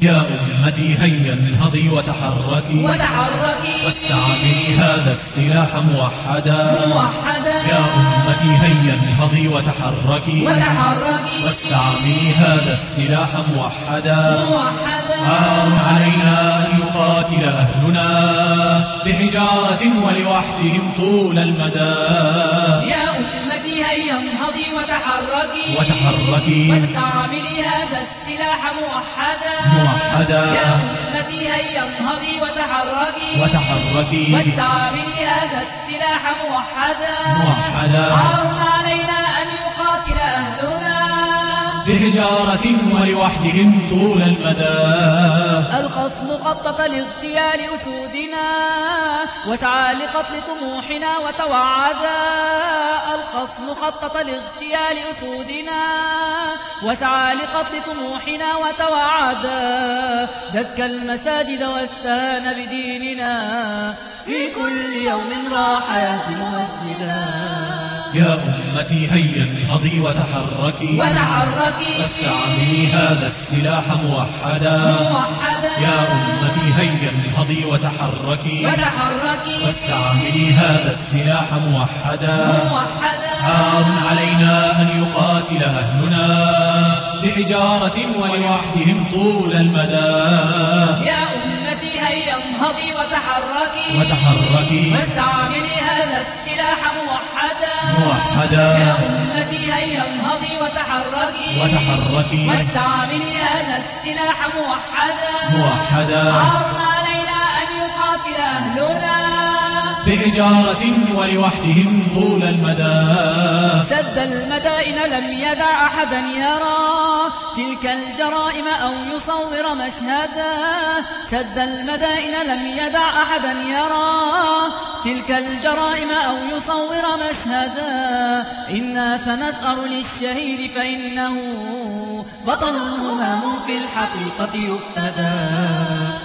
يا أمتي هيا انهضي وتحركي. وتحركي. واستعملي هذا السلاح موحدا. موحدا. يا أمتي هيا انهضي وتحركي. وتحركي. واستعملي هذا السلاح موحدا. موحدا. عار علينا أن يقاتل أهلنا بحجارة ولوحدهم طول المدى. يا أمتي انهضي وتحركي. وتحركي. واستعملي هذا السلاح موحدا. موحدا. يا أمتي هيا انهضي وتحركي. وتحركي. واستعملي هذا السلاح موحدا. موحدا. عار بحجارة ولوحدهم طول المدى. الخصم خطط لاغتيال أسودنا وسعى لقتل طموحنا وتوعدا. الخصم خطط لاغتيال أسودنا وسعى لقتل طموحنا وتوعدا. دك المساجد واستهان بديننا. في كل يوم راح يهدم مسجدا. يا أمتي هيا انهضي وتحركي. وتحركي. واستعملي هذا السلاح موحدا. موحدا. يا أمتي هيا انهضي وتحركي. وتحركي. واستعملي هذا السلاح موحدا. موحدا. عار علينا أن يقاتل أهلنا بحجارة ولوحدهم طول المدى. يا أمتي هيا انهضي وتحركي. وتحركي. واستعملي هذا السلاح موحدا. موحدا يا أمتي هيا انهضي وتحركي. وتحركي. واستعملي هذا السلاح موحدا. موحدا. عار علينا أن يقاتل أهلنا. بحجارة ولوحدهم طول المدى. سد المدائن لم يدع أحدا يرى تلك الجرائم أو يصور مشهدا سد المدائن لم يدع أحدا يرى تلك الجرائم أو يصور مشهدا إنا فنثأر للشهيد فإنه بطل همام في الحقيقة يفتدى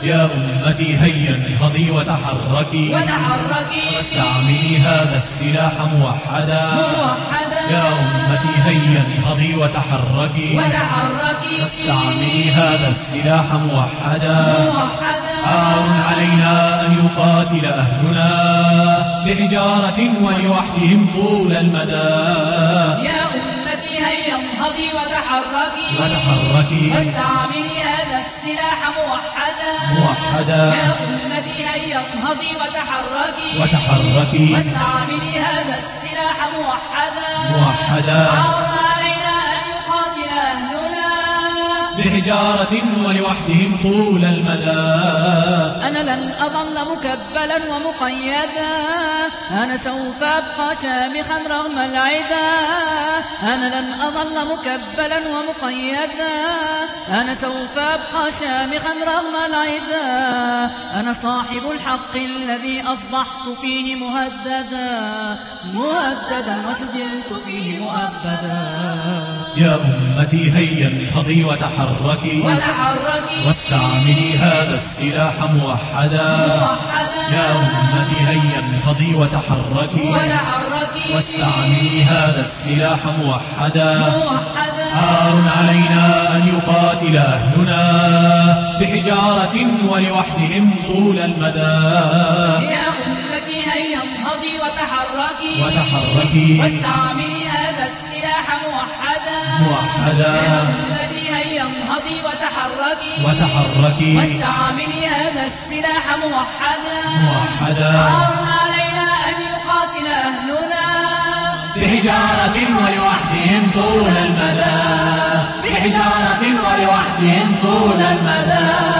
يا أمتي هيا انهضي وتحركي. وتحركي. واستعملي هذا السلاح موحدا. موحدا. يا أمتي هيا انهضي وتحركي. وتحركي. واستعملي هذا السلاح موحدا. موحدا. عار علينا أن يقاتل أهلنا بحجارة ولوحدهم طول المدى. يا أمتي هيا انهضي وتحركي. وتحركي. واستعملي هذا السلاح موحدا. موحدا. يا أمتي هيا انهضي وتحركي. وتحركي. واستعملي هذا السلاح موحدا. موحدا. عار علينا أن يقاتل أهلنا؟ بحجارة ولوحدهم طول المدى. أنا لن أظل مكبلا ومقيدا. أنا سوف أبقى شامخا رغم العدا. أنا لن أظل مكبلا ومقيدا. أنا سوف أبقى شامخا رغم العدا. أنا صاحب الحق الذي أصبحت فيه مهددا. مهددا وسجلت فيه مؤبدا. يا أمتي هيا انهضي وتحركي. وتحركي. واستعملي هذا السلاح موحدا. موحدا. يا أمتي هيا انهضي وتحركي. وتحركي واستعملي هذا السلاح موحدا. موحدا. عار علينا أن يقاتل أهلنا بحجارة ولوحدهم طول المدى. يا أمتي هيا انهضي وتحركي. وتحركي. واستعملي هذا السلاح موحدا. موحدا. يا أمتي هيا انهضي وتحركي. وتحركي. واستعملي هذا السلاح موحدا. موحدا. بحجارة ولوحدهم طول المدى. بحجارة ولوحدهم طول المدى.